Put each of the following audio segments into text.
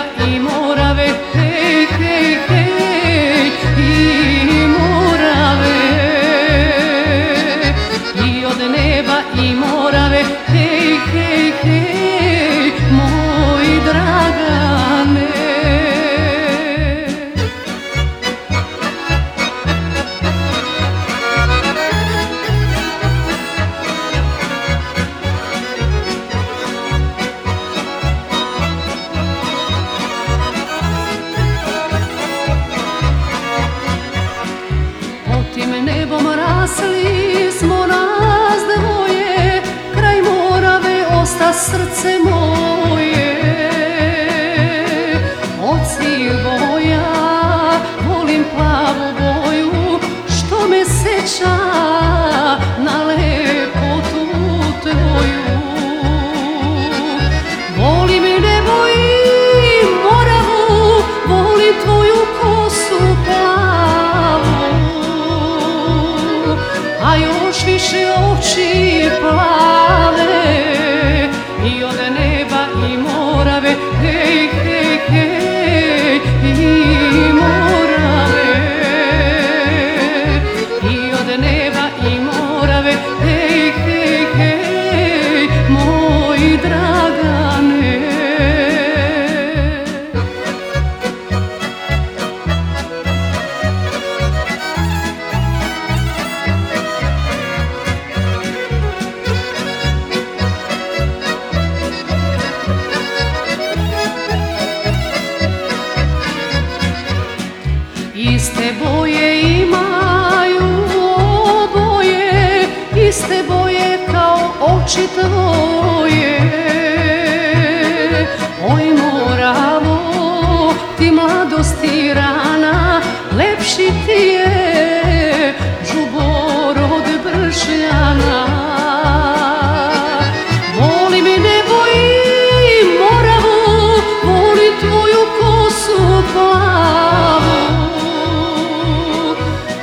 y Rasli smo nas dvoje, kraj Morave osta srce moje. Od Oci boja, volim plavu boju, što me seća Iste boje imaju oboje, iste boje kao oči tvoje.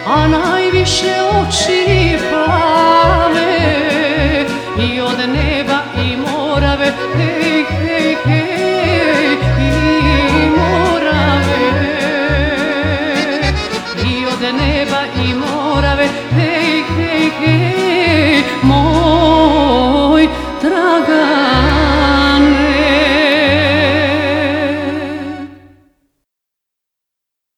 a najviše oči plave i od neba i morave, hej, hej, hej, i morave. I od neba i morave, hej, hej, hej.